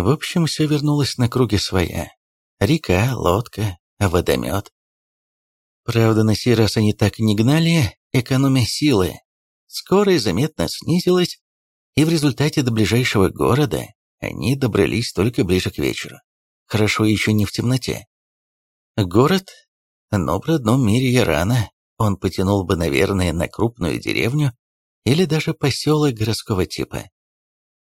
В общем, все вернулось на круги своя. Река, лодка, водомет. Правда, на сей раз они так не гнали, экономя силы. Скорость заметно снизилась, и в результате до ближайшего города они добрались только ближе к вечеру. Хорошо еще не в темноте. Город? Но в родном мире я рано. Он потянул бы, наверное, на крупную деревню или даже поселок городского типа.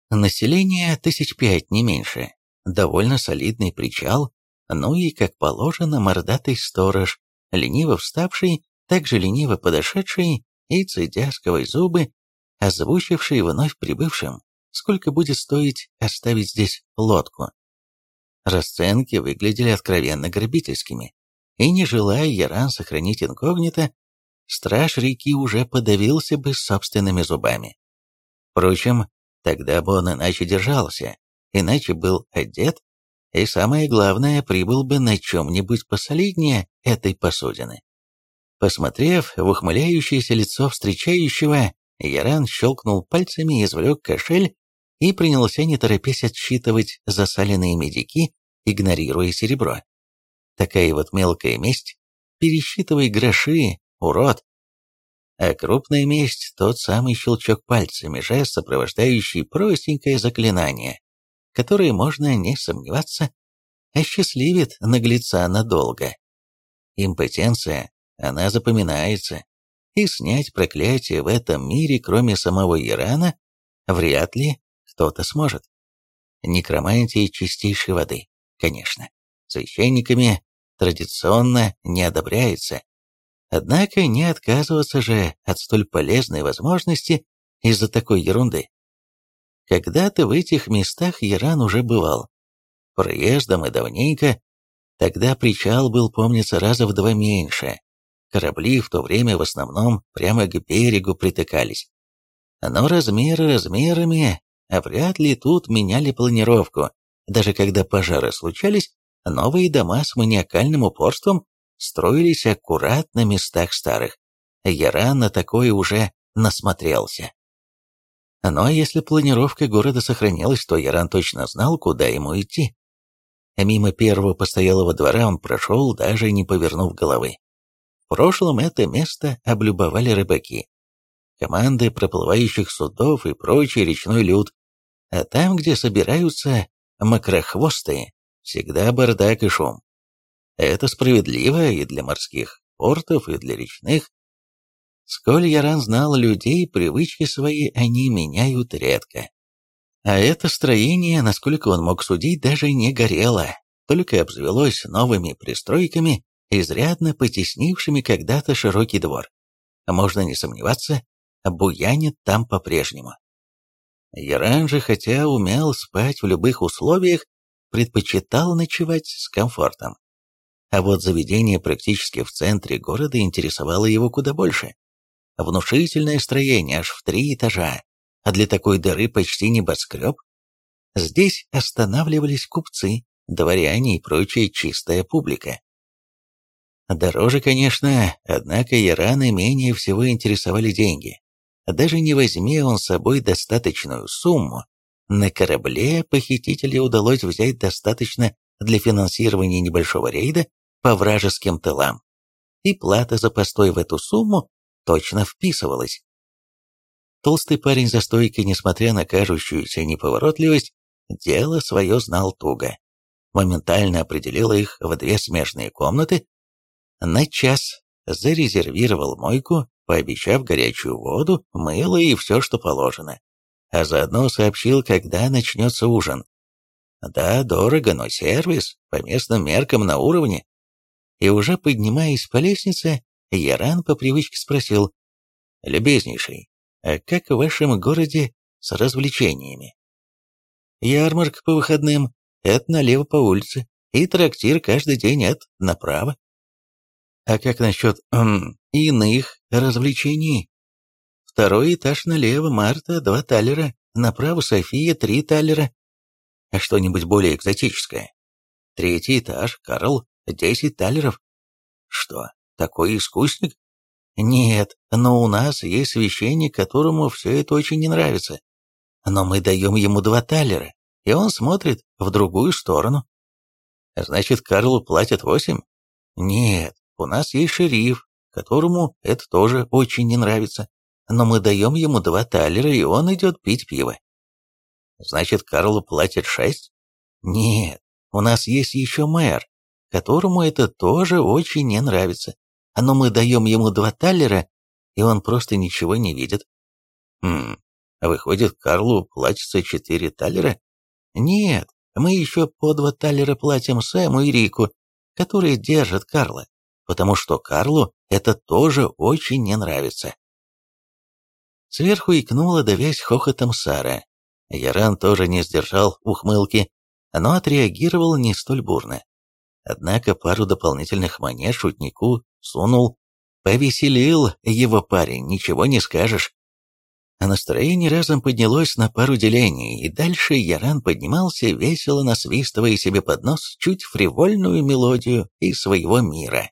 Население тысяч пять, не меньше. Довольно солидный причал, ну и, как положено, мордатый сторож, лениво вставший, также лениво подошедший и, цедя сквозь зубы, озвучивший вновь прибывшим, сколько будет стоить оставить здесь лодку. Расценки выглядели откровенно грабительскими, и не желая Яран сохранить инкогнито, страж реки уже подавился бы собственными зубами. Впрочем, Тогда бы он иначе держался, иначе был одет, и самое главное, прибыл бы на чем-нибудь посолиднее этой посудины. Посмотрев в ухмыляющееся лицо встречающего, Яран щелкнул пальцами, извлек кошель и принялся не торопясь отсчитывать засаленные медики, игнорируя серебро. Такая вот мелкая месть. Пересчитывай гроши, урод. А крупная месть — тот самый щелчок пальцами, жест, сопровождающий простенькое заклинание, которое, можно не сомневаться, осчастливит наглеца надолго. Импотенция, она запоминается, и снять проклятие в этом мире, кроме самого Ирана, вряд ли кто-то сможет. Некромантия чистейшей воды, конечно, священниками традиционно не одобряется, Однако не отказываться же от столь полезной возможности из-за такой ерунды. Когда-то в этих местах Яран уже бывал. Проездом и давненько. Тогда причал был, помнится, раза в два меньше. Корабли в то время в основном прямо к берегу притыкались. Но размеры размерами, а вряд ли тут меняли планировку. Даже когда пожары случались, новые дома с маниакальным упорством строились аккурат на местах старых. Я рано такое уже насмотрелся. Но если планировка города сохранилась, то Яран точно знал, куда ему идти. Мимо первого постоялого двора он прошел, даже не повернув головы. В прошлом это место облюбовали рыбаки, команды проплывающих судов и прочий речной люд, а там, где собираются макрохвостые, всегда бардак и шум. Это справедливо и для морских портов, и для речных. Сколь Яран знал людей, привычки свои они меняют редко. А это строение, насколько он мог судить, даже не горело, только обзавелось новыми пристройками, изрядно потеснившими когда-то широкий двор. Можно не сомневаться, буянит там по-прежнему. Яран же, хотя умел спать в любых условиях, предпочитал ночевать с комфортом. А вот заведение практически в центре города интересовало его куда больше. Внушительное строение аж в три этажа, а для такой дыры почти небоскреб. Здесь останавливались купцы, дворяне и прочая чистая публика. Дороже, конечно, однако Ярана менее всего интересовали деньги. Даже не возьми он с собой достаточную сумму, на корабле похитителя удалось взять достаточно для финансирования небольшого рейда по вражеским тылам, и плата за постой в эту сумму точно вписывалась. Толстый парень за стойкой, несмотря на кажущуюся неповоротливость, дело свое знал туго. Моментально определил их в две смежные комнаты, на час зарезервировал мойку, пообещав горячую воду, мыло и все, что положено. А заодно сообщил, когда начнется ужин. Да, дорого, но сервис, по местным меркам на уровне и уже поднимаясь по лестнице, Яран по привычке спросил, «Любезнейший, а как в вашем городе с развлечениями?» «Ярмарка по выходным, это налево по улице, и трактир каждый день, это направо». «А как насчет эм, иных развлечений?» «Второй этаж налево, Марта, два талера, направо София, три талера. А что-нибудь более экзотическое?» «Третий этаж, Карл, Десять талеров? Что, такой искусник? Нет, но у нас есть священник, которому все это очень не нравится. Но мы даем ему два талера, и он смотрит, в другую сторону. Значит, Карлу платят восемь? Нет, у нас есть шериф, которому это тоже очень не нравится. Но мы даем ему два талера, и он идет пить пиво. Значит, Карлу платят шесть? Нет, у нас есть еще мэр, которому это тоже очень не нравится. Но мы даем ему два талера, и он просто ничего не видит. Хм, выходит, Карлу платится четыре талера? Нет, мы еще по два талера платим Сэму и Рику, которые держат Карла, потому что Карлу это тоже очень не нравится. Сверху икнула, давясь хохотом Сара. Яран тоже не сдержал ухмылки, но отреагировал не столь бурно. Однако пару дополнительных монет шутнику сунул. Повеселил его парень, ничего не скажешь. А настроение разом поднялось на пару делений, и дальше Яран поднимался, весело насвистывая себе под нос чуть фривольную мелодию из своего мира.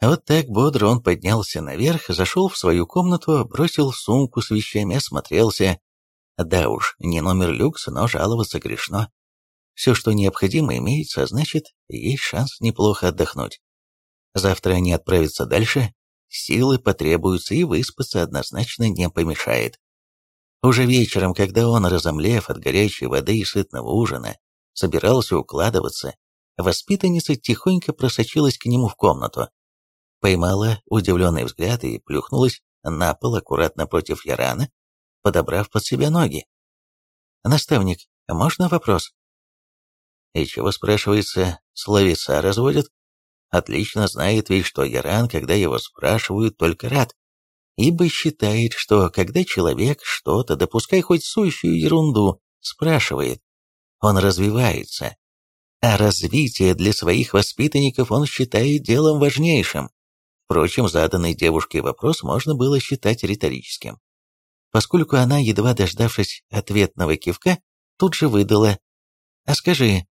Вот так бодро он поднялся наверх, зашел в свою комнату, бросил сумку с вещами, осмотрелся. Да уж, не номер люкс, но жаловаться грешно. Все, что необходимо, имеется, значит, есть шанс неплохо отдохнуть. Завтра они отправятся дальше, силы потребуются, и выспаться однозначно не помешает. Уже вечером, когда он, разомлев от горячей воды и сытного ужина, собирался укладываться, воспитанница тихонько просочилась к нему в комнату поймала удивленный взгляд и плюхнулась на пол аккуратно против Ярана, подобрав под себя ноги. «Наставник, можно вопрос?» «И чего, спрашивается, словеса разводят?» Отлично знает ведь, что Яран, когда его спрашивают, только рад, ибо считает, что когда человек что-то, допускай хоть сущую ерунду, спрашивает, он развивается, а развитие для своих воспитанников он считает делом важнейшим. Впрочем, заданный девушке вопрос можно было считать риторическим, поскольку она, едва дождавшись ответного кивка, тут же выдала «А скажи,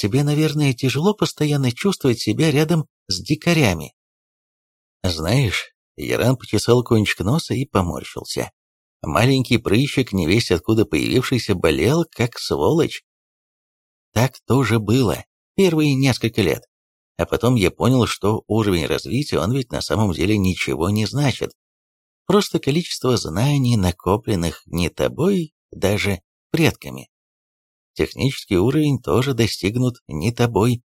тебе, наверное, тяжело постоянно чувствовать себя рядом с дикарями?» «Знаешь...» Яран почесал кончик носа и поморщился. Маленький прыщик, невесть откуда появившийся, болел, как сволочь. Так тоже было первые несколько лет. А потом я понял, что уровень развития, он ведь на самом деле ничего не значит. Просто количество знаний, накопленных не тобой, даже предками. Технический уровень тоже достигнут не тобой.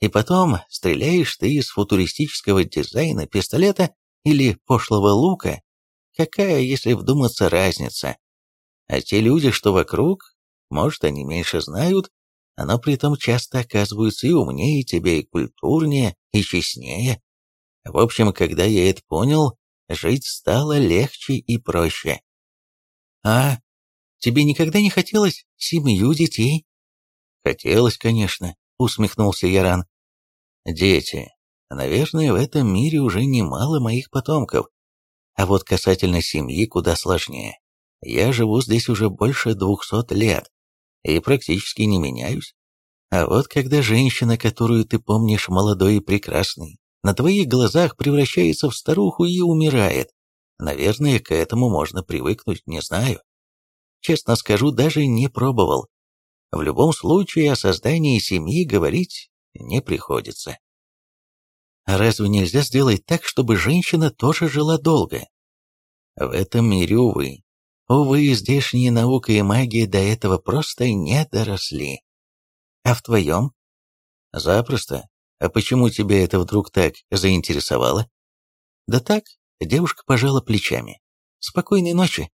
И потом стреляешь ты из футуристического дизайна пистолета или пошлого лука. Какая, если вдуматься, разница? А те люди, что вокруг, может, они меньше знают, но при этом часто оказываются и умнее тебя, и культурнее, и честнее. В общем, когда я это понял, жить стало легче и проще. А тебе никогда не хотелось семью детей? Хотелось, конечно, усмехнулся Яран. Дети. Наверное, в этом мире уже немало моих потомков. А вот касательно семьи куда сложнее. Я живу здесь уже больше двухсот лет и практически не меняюсь. А вот когда женщина, которую ты помнишь молодой и прекрасной, на твоих глазах превращается в старуху и умирает, наверное, к этому можно привыкнуть, не знаю. Честно скажу, даже не пробовал. В любом случае о создании семьи говорить не приходится. А разве нельзя сделать так, чтобы женщина тоже жила долго? В этом мире, увы, Увы, здешние наука и магия до этого просто не доросли. А в твоем? Запросто. А почему тебя это вдруг так заинтересовало? Да так, девушка пожала плечами. Спокойной ночи.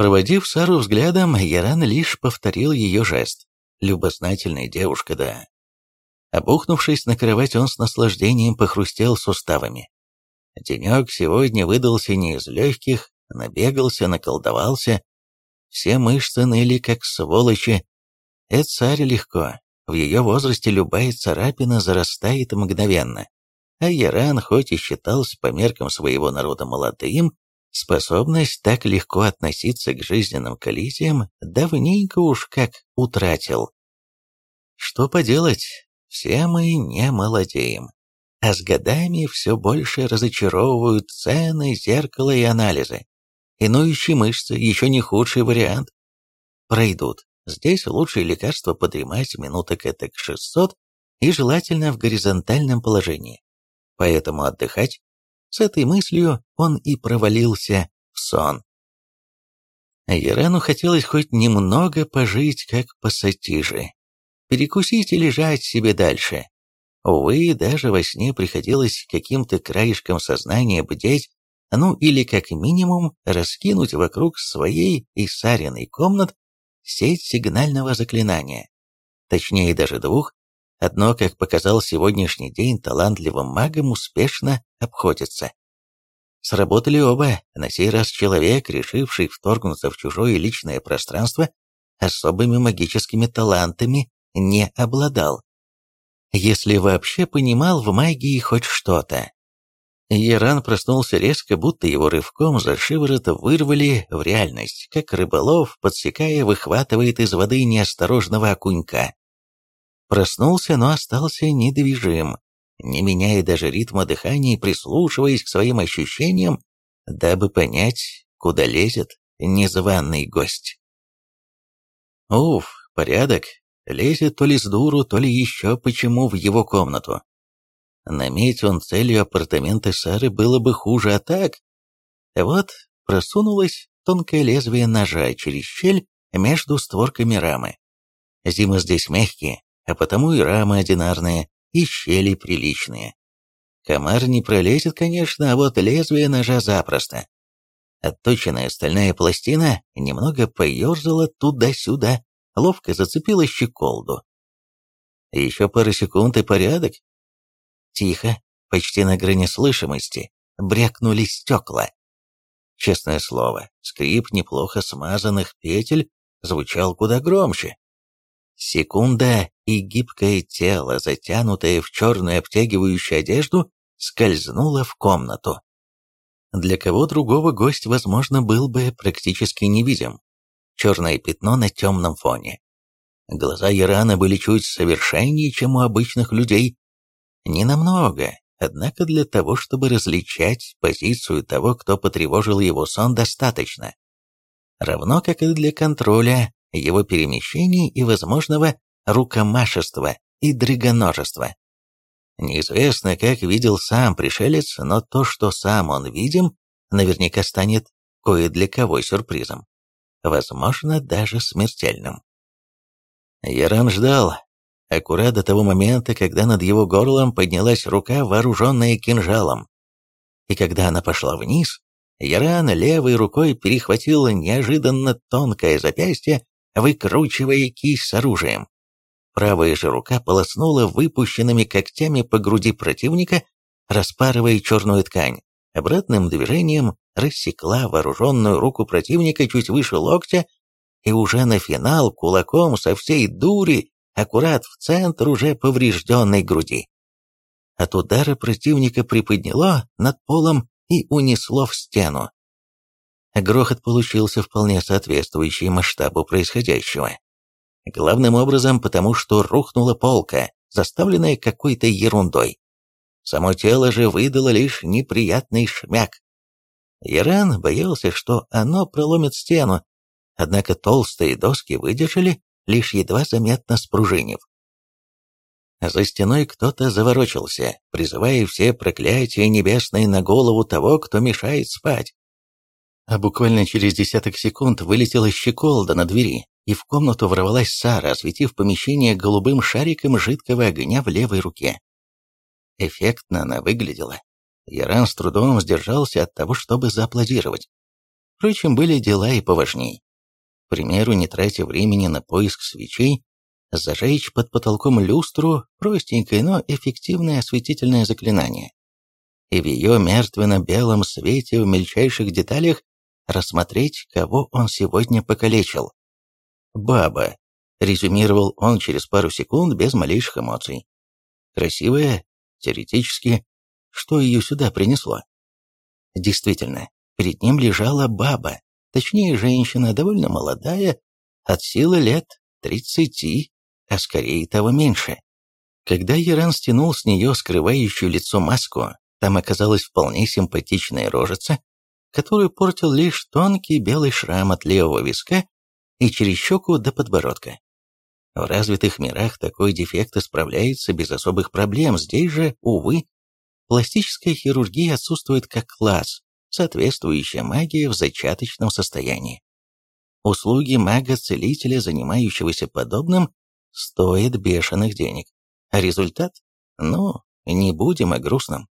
Проводив Сару взглядом, Яран лишь повторил ее жест. Любознательная девушка, да. Обухнувшись на кровать, он с наслаждением похрустел суставами. Денек сегодня выдался не из легких, набегался, наколдовался. Все мышцы ныли, как сволочи. Это царь легко. В ее возрасте любая царапина зарастает мгновенно. А Яран, хоть и считался по меркам своего народа молодым, способность так легко относиться к жизненным коллизиям давненько уж как утратил. Что поделать, все мы не молодеем. А с годами все больше разочаровывают цены, зеркала и анализы. И ноющие мышцы – еще не худший вариант. Пройдут. Здесь лучшее лекарство подремать минуток этак 600 и желательно в горизонтальном положении. Поэтому отдыхать. С этой мыслью он и провалился в сон. Ярану хотелось хоть немного пожить, как пассатижи. Перекусить и лежать себе дальше. Увы, даже во сне приходилось каким-то краешком сознания бдеть, ну или как минимум раскинуть вокруг своей и Сариной комнат сеть сигнального заклинания. Точнее, даже двух. Одно, как показал сегодняшний день, талантливым магом успешно обходится. Сработали оба, на сей раз человек, решивший вторгнуться в чужое личное пространство, особыми магическими талантами не обладал. Если вообще понимал в магии хоть что-то. Яран проснулся резко, будто его рывком за шиворот вырвали в реальность, как рыболов, подсекая, выхватывает из воды неосторожного окунька. Проснулся, но остался недвижим, не меняя даже ритма дыхания и прислушиваясь к своим ощущениям, дабы понять, куда лезет незваный гость. Уф, порядок. Лезет то ли с дуру, то ли еще почему в его комнату. Наметь он целью апартаменты Сары было бы хуже, а так... Вот просунулось тонкое лезвие ножа через щель между створками рамы. Зимы здесь мягкие, а потому и рамы одинарные, и щели приличные. Комар не пролезет, конечно, а вот лезвие ножа запросто. Отточенная стальная пластина немного поерзала туда-сюда, ловко зацепила щеколду. Еще пару секунд и порядок, Тихо, почти на грани слышимости, брякнули стекла. Честное слово, скрип неплохо смазанных петель звучал куда громче. Секунда, и гибкое тело, затянутое в черную обтягивающую одежду, скользнуло в комнату. Для кого другого гость, возможно, был бы практически невидим. Черное пятно на темном фоне. Глаза Ярана были чуть совершеннее, чем у обычных людей, не намного, однако для того, чтобы различать позицию того, кто потревожил его сон, достаточно. Равно как и для контроля его перемещений и возможного рукомашества и драгоножества. Неизвестно, как видел сам пришелец, но то, что сам он видим, наверняка станет кое для кого сюрпризом. Возможно, даже смертельным. Яран ждал, аккурат до того момента, когда над его горлом поднялась рука, вооруженная кинжалом. И когда она пошла вниз, Яран левой рукой перехватил неожиданно тонкое запястье, выкручивая кисть с оружием. Правая же рука полоснула выпущенными когтями по груди противника, распарывая черную ткань. Обратным движением рассекла вооруженную руку противника чуть выше локтя и уже на финал кулаком со всей дури аккурат в центр уже поврежденной груди. От удара противника приподняло над полом и унесло в стену. Грохот получился вполне соответствующий масштабу происходящего. Главным образом потому, что рухнула полка, заставленная какой-то ерундой. Само тело же выдало лишь неприятный шмяк. Яран боялся, что оно проломит стену, однако толстые доски выдержали лишь едва заметно спружинив. За стеной кто-то заворочился, призывая все проклятия небесные на голову того, кто мешает спать. А буквально через десяток секунд вылетела щеколда на двери, и в комнату ворвалась Сара, осветив помещение голубым шариком жидкого огня в левой руке. Эффектно она выглядела. Яран с трудом сдержался от того, чтобы зааплодировать. Впрочем, были дела и поважней. К примеру, не тратя времени на поиск свечей, зажечь под потолком люстру простенькое, но эффективное осветительное заклинание. И в ее мертвенно-белом свете в мельчайших деталях рассмотреть, кого он сегодня покалечил. «Баба», — резюмировал он через пару секунд без малейших эмоций. «Красивая, теоретически, что ее сюда принесло?» Действительно, перед ним лежала баба, Точнее, женщина довольно молодая, от силы лет тридцати, а скорее того меньше. Когда Яран стянул с нее скрывающую лицо маску, там оказалась вполне симпатичная рожица, которую портил лишь тонкий белый шрам от левого виска и через щеку до подбородка. В развитых мирах такой дефект исправляется без особых проблем, здесь же, увы, пластическая хирургия отсутствует как класс, соответствующая магии в зачаточном состоянии. Услуги мага-целителя, занимающегося подобным, стоят бешеных денег. А результат? Ну, не будем о грустном.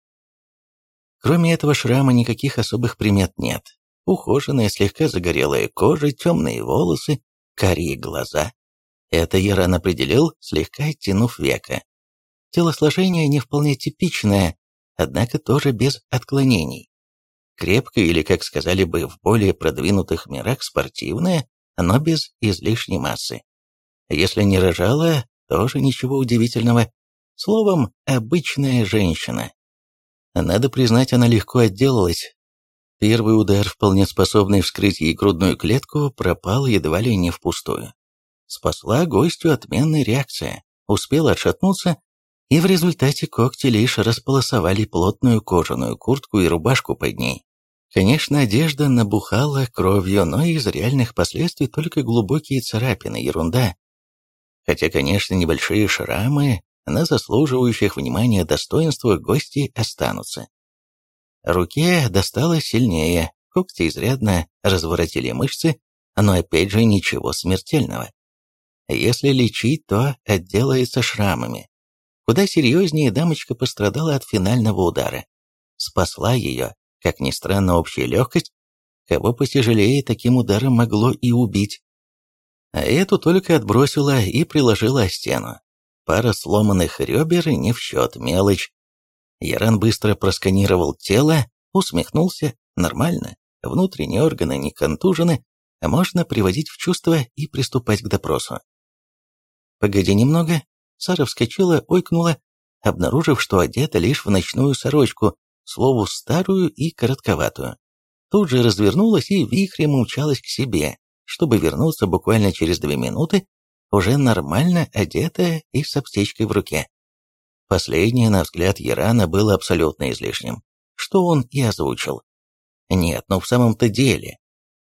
Кроме этого шрама никаких особых примет нет. Ухоженная, слегка загорелая кожа, темные волосы, карие глаза. Это Яран определил, слегка оттянув века. Телосложение не вполне типичное, однако тоже без отклонений. Крепкое или, как сказали бы в более продвинутых мирах, спортивное, но без излишней массы. Если не рожала, тоже ничего удивительного. Словом, обычная женщина. Надо признать, она легко отделалась. Первый удар, вполне способный вскрыть ей грудную клетку, пропал едва ли не впустую. Спасла гостю отменная реакция. Успела отшатнуться, и в результате когти лишь располосовали плотную кожаную куртку и рубашку под ней. Конечно, одежда набухала кровью, но из реальных последствий только глубокие царапины, ерунда. Хотя, конечно, небольшие шрамы на заслуживающих внимания достоинствах гости останутся. Руке досталось сильнее, когти изрядно разворотили мышцы, но опять же ничего смертельного. Если лечить, то отделается шрамами. Куда серьезнее дамочка пострадала от финального удара. Спасла ее, как ни странно, общая легкость, кого потяжелее таким ударом могло и убить. А эту только отбросила и приложила о стену. Пара сломанных ребер не в счет, мелочь. Яран быстро просканировал тело, усмехнулся. Нормально, внутренние органы не контужены, а можно приводить в чувство и приступать к допросу. «Погоди немного». Сара вскочила, ойкнула, обнаружив, что одета лишь в ночную сорочку, слову старую и коротковатую. Тут же развернулась и вихрем умчалась к себе, чтобы вернуться буквально через две минуты уже нормально одетая и с аптечкой в руке. Последнее, на взгляд Ярана, было абсолютно излишним, что он и озвучил. Нет, ну в самом-то деле,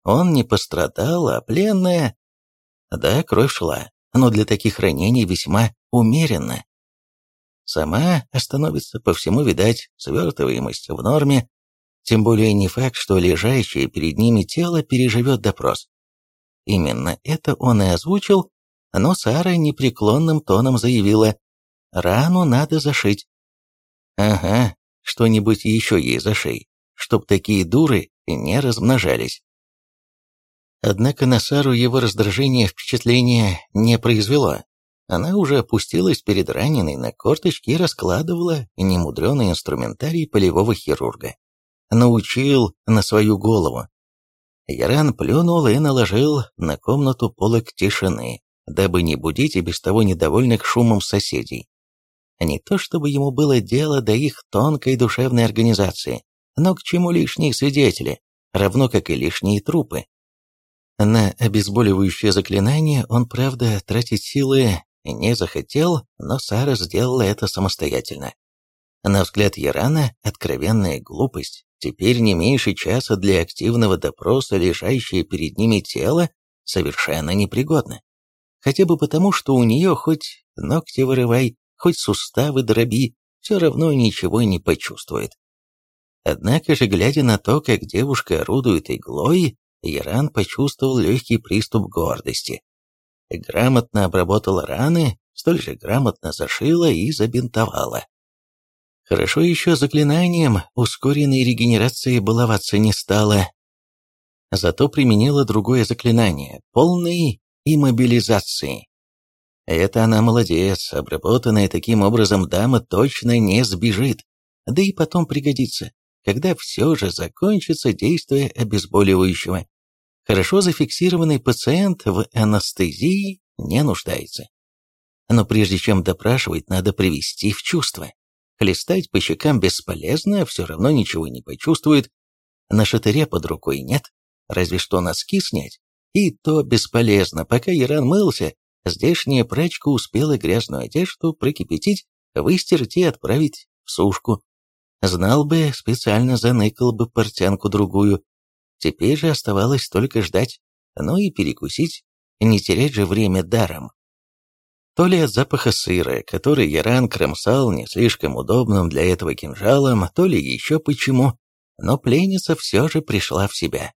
он не пострадал, а пленная... Да, кровь шла, но для таких ранений весьма умеренно. Сама остановится, по всему, видать, свертываемость в норме, тем более не факт, что лежащее перед ними тело переживет допрос. Именно это он и озвучил, но Сара непреклонным тоном заявила, «Рану надо зашить». «Ага, что-нибудь еще ей зашей, чтоб такие дуры не размножались». Однако на Сару его раздражение впечатления не произвело. Она уже опустилась перед раненой на корточки и раскладывала немудреный инструментарий полевого хирурга. Научил на свою голову. Яран плюнул и наложил на комнату полок тишины, дабы не будить и без того недовольных шумом соседей. Не то чтобы ему было дело до их тонкой душевной организации, но к чему лишние свидетели, равно как и лишние трупы. На обезболивающее заклинание он, правда, тратить силы не захотел, но Сара сделала это самостоятельно. На взгляд Ярана, откровенная глупость, теперь не меньше часа для активного допроса лежащее перед ними тело совершенно непригодно. Хотя бы потому, что у нее хоть ногти вырывай, хоть суставы дроби, все равно ничего не почувствует. Однако же, глядя на то, как девушка орудует иглой, Яран почувствовал легкий приступ гордости. Грамотно обработала раны, столь же грамотно зашила и забинтовала. Хорошо еще заклинанием ускоренной регенерации баловаться не стала. Зато применила другое заклинание, полной иммобилизации. Это она молодец, обработанная таким образом дама точно не сбежит, да и потом пригодится когда все же закончится действие обезболивающего. Хорошо зафиксированный пациент в анестезии не нуждается. Но прежде чем допрашивать, надо привести в чувство. Хлестать по щекам бесполезно, все равно ничего не почувствует. На шатыре под рукой нет, разве что носки снять. И то бесполезно, пока Иран мылся, здешняя прачка успела грязную одежду прокипятить, выстирать и отправить в сушку. Знал бы, специально заныкал бы портянку другую. Теперь же оставалось только ждать, ну и перекусить. не терять же время даром. То ли от запаха сыра, который Яран кромсал не слишком удобным для этого кинжалом, то ли еще почему, но пленница все же пришла в себя.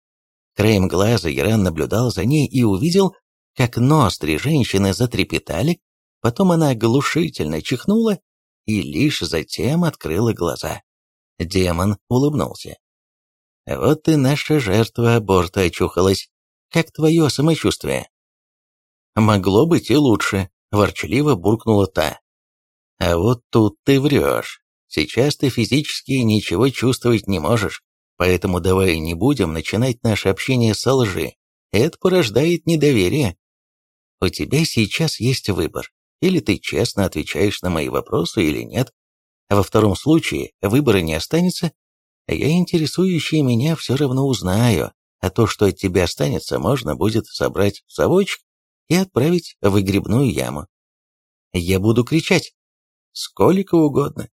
Краем глаза Яран наблюдал за ней и увидел, как ноздри женщины затрепетали, потом она оглушительно чихнула и лишь затем открыла глаза. Демон улыбнулся. «Вот и наша жертва аборта очухалась. Как твое самочувствие?» «Могло быть и лучше», — ворчливо буркнула та. «А вот тут ты врешь. Сейчас ты физически ничего чувствовать не можешь, поэтому давай не будем начинать наше общение со лжи. Это порождает недоверие. У тебя сейчас есть выбор. Или ты честно отвечаешь на мои вопросы, или нет. Во втором случае выбора не останется. Я интересующие меня все равно узнаю, а то, что от тебя останется, можно будет собрать в совочек и отправить в выгребную яму. Я буду кричать. Сколько угодно.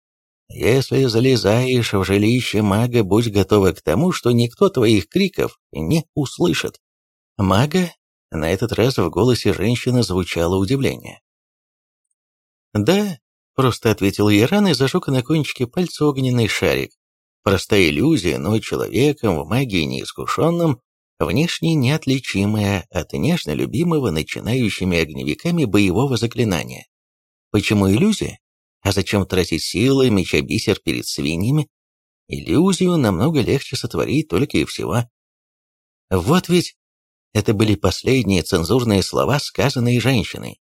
Если залезаешь в жилище мага, будь готова к тому, что никто твоих криков не услышит. Мага, на этот раз в голосе женщины звучало удивление. «Да», — просто ответил Яран и зажег на кончике пальца огненный шарик. Простая иллюзия, но человеком в магии неискушенным, внешне неотличимая от нежно любимого начинающими огневиками боевого заклинания. Почему иллюзия? А зачем тратить силы, меча бисер перед свиньями? Иллюзию намного легче сотворить только и всего. Вот ведь это были последние цензурные слова, сказанные женщиной.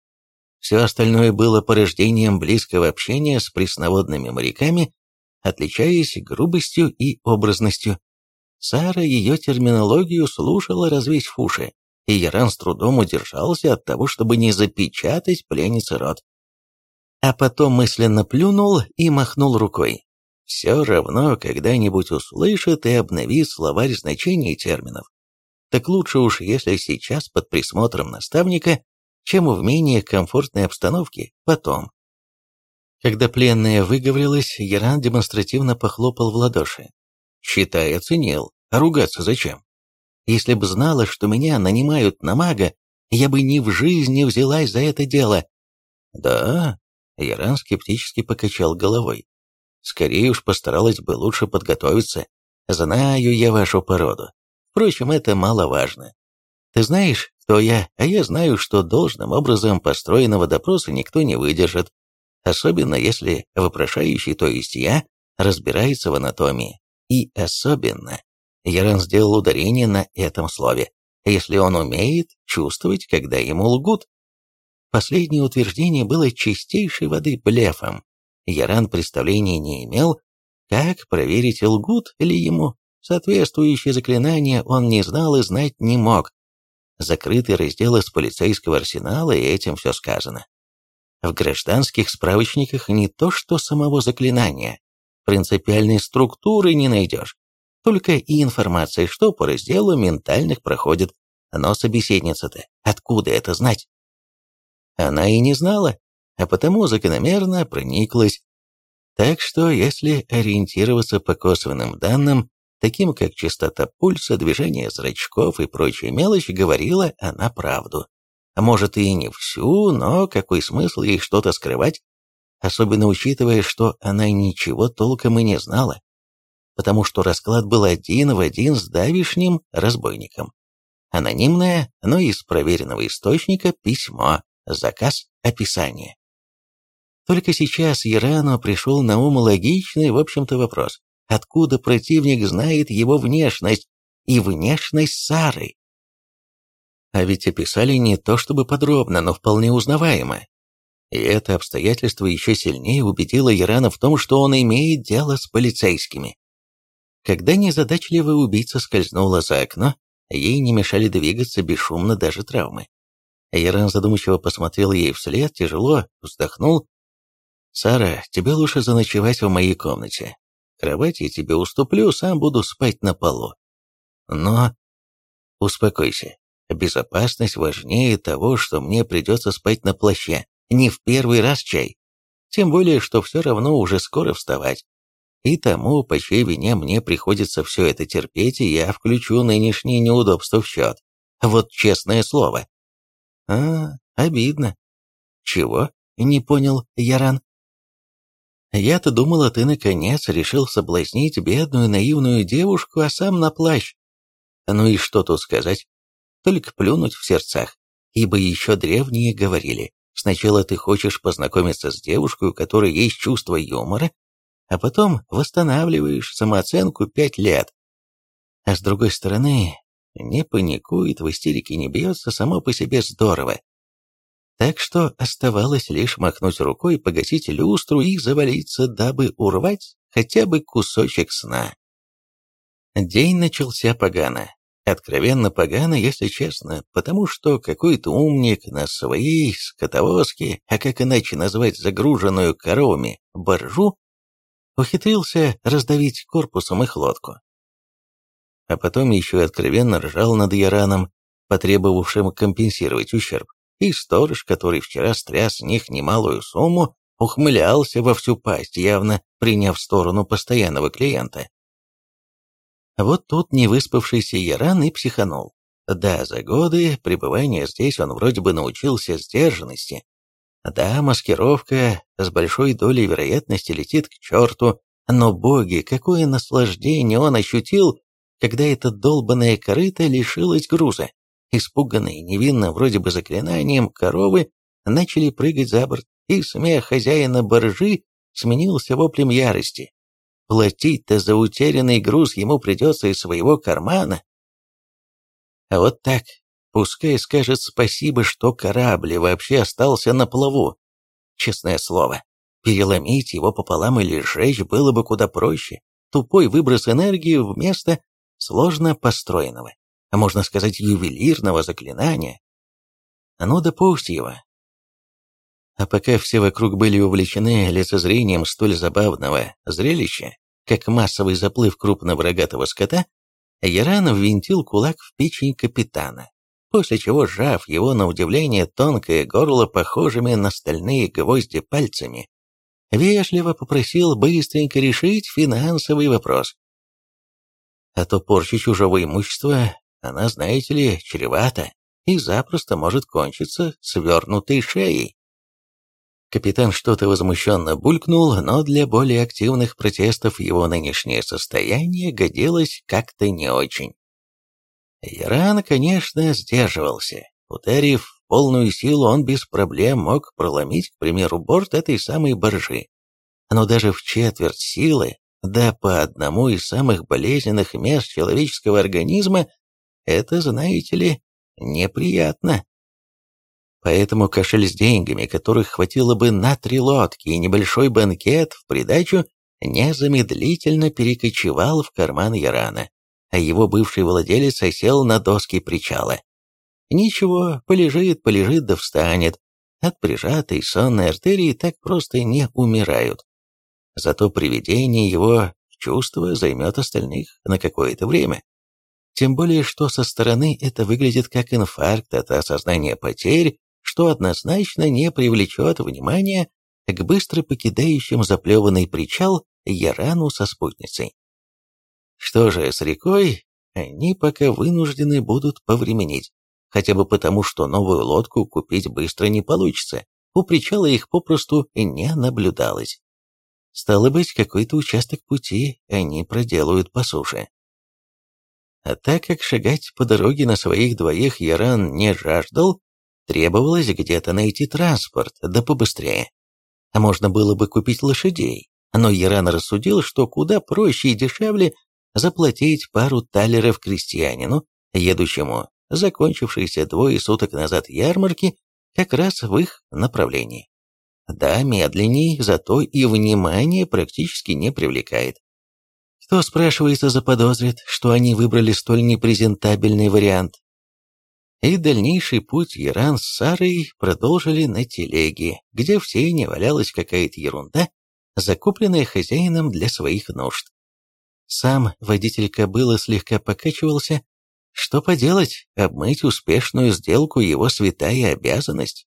Все остальное было порождением близкого общения с пресноводными моряками, отличаясь грубостью и образностью. Сара ее терминологию слушала развесь уши, и Яран с трудом удержался от того, чтобы не запечатать пленнице рот. А потом мысленно плюнул и махнул рукой. Все равно когда-нибудь услышит и обновит словарь значений терминов. Так лучше уж, если сейчас под присмотром наставника чем в менее комфортной обстановке потом. Когда пленная выговорилась, Яран демонстративно похлопал в ладоши. «Считай, оценил. А ругаться зачем? Если бы знала, что меня нанимают на мага, я бы ни в жизни взялась за это дело». «Да?» — Яран скептически покачал головой. «Скорее уж постаралась бы лучше подготовиться. Знаю я вашу породу. Впрочем, это маловажно. Ты знаешь, кто я, а я знаю, что должным образом построенного допроса никто не выдержит, особенно если вопрошающий, то есть я, разбирается в анатомии. И особенно, Яран сделал ударение на этом слове, если он умеет чувствовать, когда ему лгут. Последнее утверждение было чистейшей воды блефом. Яран представления не имел, как проверить, лгут ли ему. Соответствующее заклинание он не знал и знать не мог закрытый раздел из полицейского арсенала, и этим все сказано. В гражданских справочниках не то что самого заклинания, принципиальной структуры не найдешь, только и информация, что по разделу ментальных проходит. Но собеседница-то откуда это знать? Она и не знала, а потому закономерно прониклась. Так что, если ориентироваться по косвенным данным, таким как частота пульса, движение зрачков и прочая мелочь, говорила она правду. А может и не всю, но какой смысл ей что-то скрывать, особенно учитывая, что она ничего толком и не знала, потому что расклад был один в один с давишним разбойником. Анонимное, но из проверенного источника письмо, заказ, описание. Только сейчас Ирану пришел на ум логичный, в общем-то, вопрос откуда противник знает его внешность и внешность Сары. А ведь описали не то чтобы подробно, но вполне узнаваемо. И это обстоятельство еще сильнее убедило Ирана в том, что он имеет дело с полицейскими. Когда незадачливая убийца скользнула за окно, ей не мешали двигаться бесшумно даже травмы. Иран задумчиво посмотрел ей вслед, тяжело вздохнул. «Сара, тебе лучше заночевать в моей комнате. Кровать я тебе уступлю, сам буду спать на полу. Но... Успокойся. Безопасность важнее того, что мне придется спать на плаще. Не в первый раз чай. Тем более, что все равно уже скоро вставать. И тому, по чьей вине мне приходится все это терпеть, и я включу нынешние неудобства в счет. Вот честное слово. А, обидно. Чего? Не понял Яран. Я-то думала, ты наконец решил соблазнить бедную наивную девушку, а сам на плащ. Ну и что тут сказать? Только плюнуть в сердцах, ибо еще древние говорили, сначала ты хочешь познакомиться с девушкой, у которой есть чувство юмора, а потом восстанавливаешь самооценку пять лет. А с другой стороны, не паникует, в истерике не бьется, само по себе здорово. Так что оставалось лишь махнуть рукой, погасить люстру и завалиться, дабы урвать хотя бы кусочек сна. День начался погано. Откровенно погано, если честно, потому что какой-то умник на своей скотовозке, а как иначе назвать загруженную коровами, боржу, ухитрился раздавить корпусом их лодку. А потом еще откровенно ржал над Яраном, потребовавшим компенсировать ущерб. И сторож, который вчера стряс с них немалую сумму, ухмылялся во всю пасть, явно приняв сторону постоянного клиента. Вот тут невыспавшийся Яран и психанул. Да, за годы пребывания здесь он вроде бы научился сдержанности, да, маскировка с большой долей вероятности летит к черту, но, боги, какое наслаждение он ощутил, когда эта долбанная корыта лишилась груза. Испуганные, невинно, вроде бы заклинанием, коровы начали прыгать за борт, и смех хозяина боржи сменился воплем ярости. Платить-то за утерянный груз ему придется из своего кармана. А вот так, Пускай скажет спасибо, что корабль вообще остался на плаву. Честное слово, переломить его пополам или сжечь было бы куда проще. Тупой выброс энергии вместо сложно построенного, а можно сказать ювелирного заклинания. Ну да пусть его. А пока все вокруг были увлечены лицезрением столь забавного зрелища, как массовый заплыв крупного рогатого скота, Яран ввинтил кулак в печень капитана после чего, сжав его на удивление тонкое горло похожими на стальные гвозди пальцами, вежливо попросил быстренько решить финансовый вопрос. А то порча чужого имущества, она, знаете ли, чревата и запросто может кончиться свернутой шеей. Капитан что-то возмущенно булькнул, но для более активных протестов его нынешнее состояние годилось как-то не очень. Яран, конечно, сдерживался. Ударив в полную силу, он без проблем мог проломить, к примеру, борт этой самой баржи. Но даже в четверть силы, да по одному из самых болезненных мест человеческого организма, это, знаете ли, неприятно. Поэтому кошель с деньгами, которых хватило бы на три лодки и небольшой банкет в придачу, незамедлительно перекочевал в карман Ярана а его бывший владелец осел на доски причала. Ничего, полежит, полежит да встанет. От прижатой сонной артерии так просто не умирают. Зато приведение его в чувство займет остальных на какое-то время. Тем более, что со стороны это выглядит как инфаркт от осознания потерь, что однозначно не привлечет внимания к быстро покидающим заплеванный причал Ярану со спутницей. Что же, с рекой они пока вынуждены будут повременить, хотя бы потому, что новую лодку купить быстро не получится, у причала их попросту не наблюдалось. Стало быть, какой-то участок пути они проделают по суше. А так как шагать по дороге на своих двоих Яран не жаждал, требовалось где-то найти транспорт, да побыстрее. А можно было бы купить лошадей, но Яран рассудил, что куда проще и дешевле заплатить пару талеров крестьянину, едущему закончившейся двое суток назад ярмарки, как раз в их направлении. Да, медленней, зато и внимание практически не привлекает. Кто, спрашивается, заподозрит, что они выбрали столь непрезентабельный вариант? И дальнейший путь Иран с Сарой продолжили на телеге, где в сене валялась какая-то ерунда, закупленная хозяином для своих нужд. Сам водитель кобылы слегка покачивался. Что поделать, обмыть успешную сделку его святая обязанность.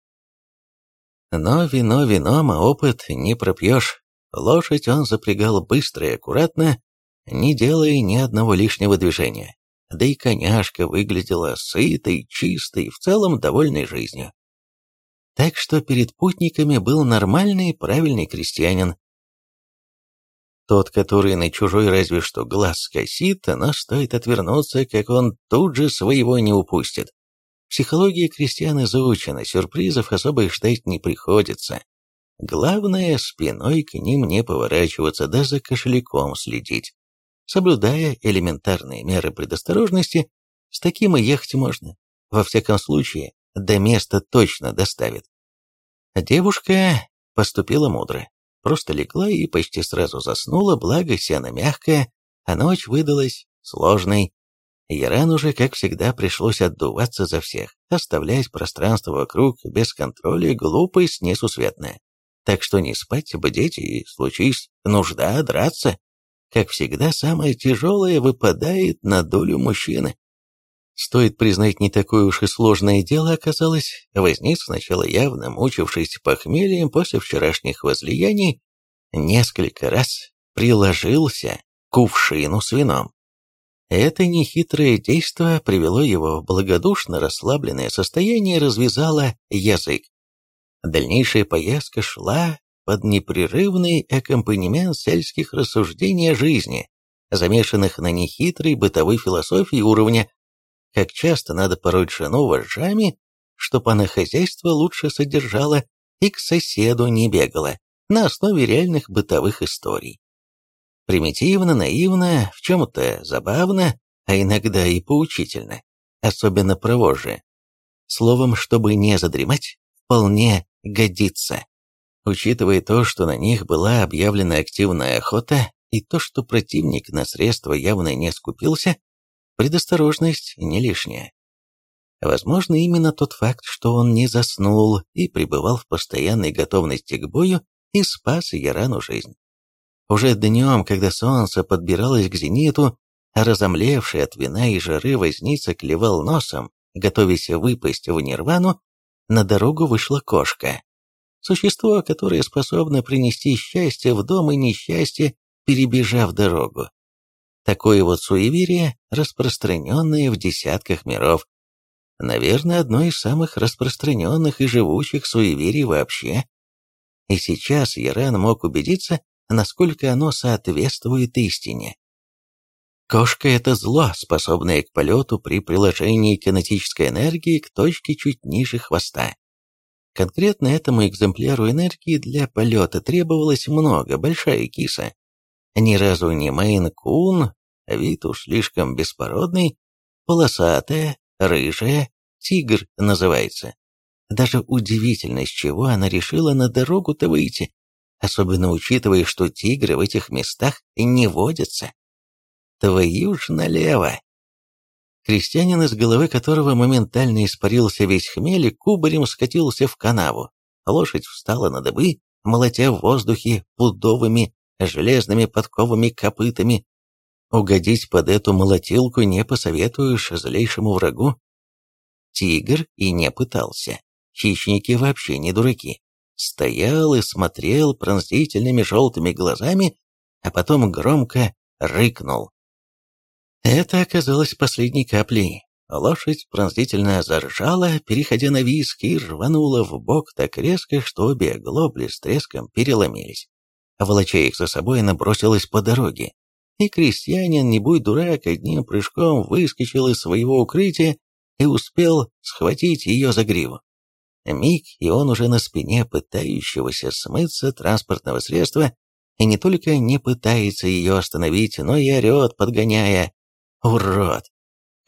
Но вино вином, а опыт не пропьешь. Лошадь он запрягал быстро и аккуратно, не делая ни одного лишнего движения. да и коняшка выглядела сытой, чистой, в целом довольной жизнью. Так что перед путниками был нормальный, правильный крестьянин. Тот, который на чужой разве что глаз скосит, но стоит отвернуться, как он тут же своего не упустит. Психология крестьян изучена, сюрпризов особо ждать не приходится. Главное, спиной к ним не поворачиваться, да за кошельком следить. Соблюдая элементарные меры предосторожности, с таким и ехать можно. Во всяком случае, до места точно доставит. Девушка поступила мудро. Просто легла и почти сразу заснула, благо сено мягкое, а ночь выдалась сложной. Яран уже, как всегда, пришлось отдуваться за всех, оставлять пространство вокруг без контроля глупость несусветная. Так что не спать, бдеть и, случись нужда, драться. Как всегда, самое тяжелое выпадает на долю мужчины. Стоит признать, не такое уж и сложное дело оказалось. Возниц, сначала явно мучившись похмельем после вчерашних возлияний, несколько раз приложился к кувшину с вином. Это нехитрое действо привело его в благодушно расслабленное состояние и развязало язык. Дальнейшая поездка шла под непрерывный аккомпанемент сельских рассуждений о жизни, замешанных на нехитрой бытовой философии уровня «как часто надо пороть жену вожжами, чтоб она хозяйство лучше содержала и к соседу не бегала» на основе реальных бытовых историй. Примитивно, наивно, в чем-то забавно, а иногда и поучительно, особенно про вожжи. Словом, чтобы не задремать, вполне годится. Учитывая то, что на них была объявлена активная охота, и то, что противник на средства явно не скупился, предосторожность не лишняя. Возможно, именно тот факт, что он не заснул и пребывал в постоянной готовности к бою, и спас Ярану жизнь. Уже днем, когда солнце подбиралось к зениту, а разомлевший от вина и жары возница клевал носом, готовясь выпасть в нирвану, на дорогу вышла кошка. Существо, которое способно принести счастье в дом и несчастье, перебежав дорогу. Такое вот суеверие, распространенное в десятках миров. Наверное, одно из самых распространенных и живущих суеверий вообще. И сейчас Яран мог убедиться, насколько оно соответствует истине. Кошка — это зло, способное к полету при приложении кинетической энергии к точке чуть ниже хвоста. Конкретно этому экземпляру энергии для полета требовалось много, большая киса. Ни разу не Мейн-кун, вид уж слишком беспородный, полосатая, рыжая, тигр называется. Даже удивительно, с чего она решила на дорогу-то выйти особенно учитывая, что тигры в этих местах не водятся. Твою ж налево! Крестьянин, из головы которого моментально испарился весь хмель, кубарем скатился в канаву. Лошадь встала на дыбы, молотя в воздухе пудовыми железными подковами копытами. Угодить под эту молотилку не посоветуешь злейшему врагу. Тигр и не пытался. Хищники вообще не дураки стоял и смотрел пронзительными желтыми глазами, а потом громко рыкнул. Это оказалось последней каплей. Лошадь пронзительно заржала, переходя на виск, и рванула в бок так резко, что обе глобли с треском переломились. Волоча их за собой, она бросилась по дороге. И крестьянин, не будь дурак, одним прыжком выскочил из своего укрытия и успел схватить ее за гриву. Миг, и он уже на спине пытающегося смыться транспортного средства, и не только не пытается ее остановить, но и орет, подгоняя «Урод!».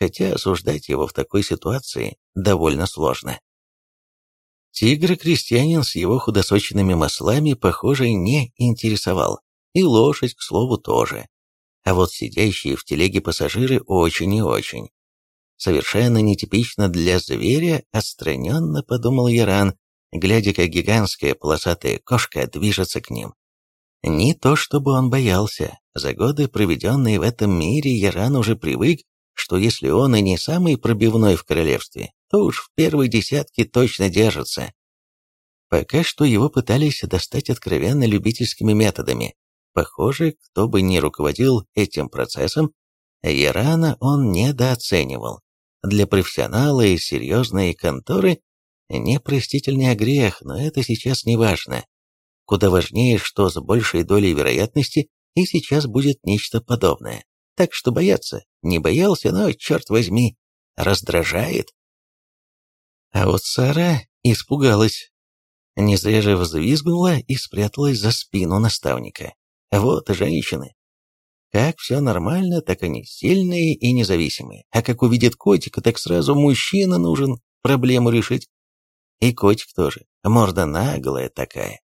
Хотя осуждать его в такой ситуации довольно сложно. Тигр-крестьянин с его худосоченными маслами, похоже, не интересовал. И лошадь, к слову, тоже. А вот сидящие в телеге пассажиры очень и очень. Совершенно нетипично для зверя, отстраненно подумал Яран, глядя, как гигантская полосатая кошка движется к ним. Не то чтобы он боялся. За годы, проведенные в этом мире, Яран уже привык, что если он и не самый пробивной в королевстве, то уж в первой десятке точно держится. Пока что его пытались достать откровенно любительскими методами. Похоже, кто бы ни руководил этим процессом, Ярана он недооценивал. Для профессионала и серьезной конторы непростительный грех, но это сейчас не важно. Куда важнее, что с большей долей вероятности и сейчас будет нечто подобное. Так что бояться не боялся, но, черт возьми, раздражает. А вот Сара испугалась. Не зря же взвизгнула и спряталась за спину наставника. Вот женщины. Как все нормально, так они сильные и независимые. А как увидит котика, так сразу мужчина нужен проблему решить. И котик тоже. Морда наглая такая.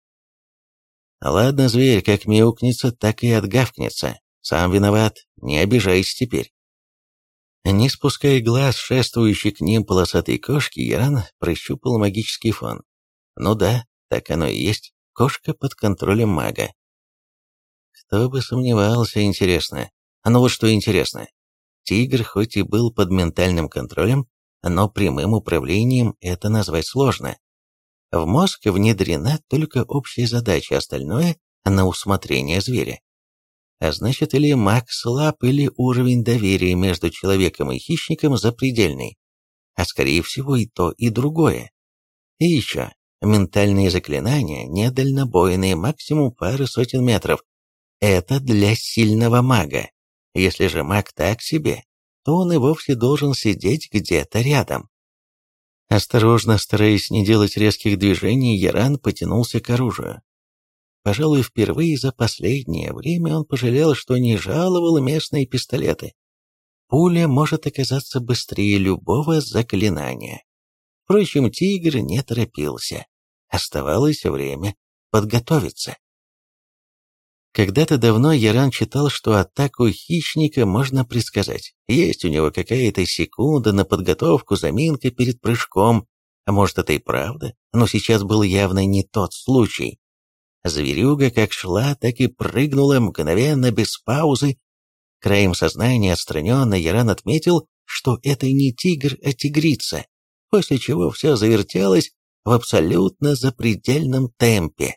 Ладно, зверь, как мяукнется, так и отгавкнется. Сам виноват, не обижайся теперь. Не спуская глаз шествующей к ним полосатой кошки, Яран прощупал магический фон. Ну да, так оно и есть. Кошка под контролем мага. Кто бы сомневался, интересно. Ну вот что интересно. Тигр хоть и был под ментальным контролем, но прямым управлением это назвать сложно. В мозг внедрена только общая задача, остальное – на усмотрение зверя. А значит, или маг слаб, или уровень доверия между человеком и хищником запредельный. А скорее всего и то, и другое. И еще, ментальные заклинания, недальнобойные, максимум пары сотен метров. Это для сильного мага. Если же маг так себе, то он и вовсе должен сидеть где-то рядом. Осторожно, стараясь не делать резких движений, Яран потянулся к оружию. Пожалуй, впервые за последнее время он пожалел, что не жаловал местные пистолеты. Пуля может оказаться быстрее любого заклинания. Впрочем, тигр не торопился. Оставалось время подготовиться. Когда-то давно Яран читал, что атаку хищника можно предсказать. Есть у него какая-то секунда на подготовку, заминка перед прыжком. А может, это и правда, но сейчас был явно не тот случай. Зверюга как шла, так и прыгнула мгновенно, без паузы. Краем сознания отстраненно Яран отметил, что это не тигр, а тигрица, после чего все завертелось в абсолютно запредельном темпе.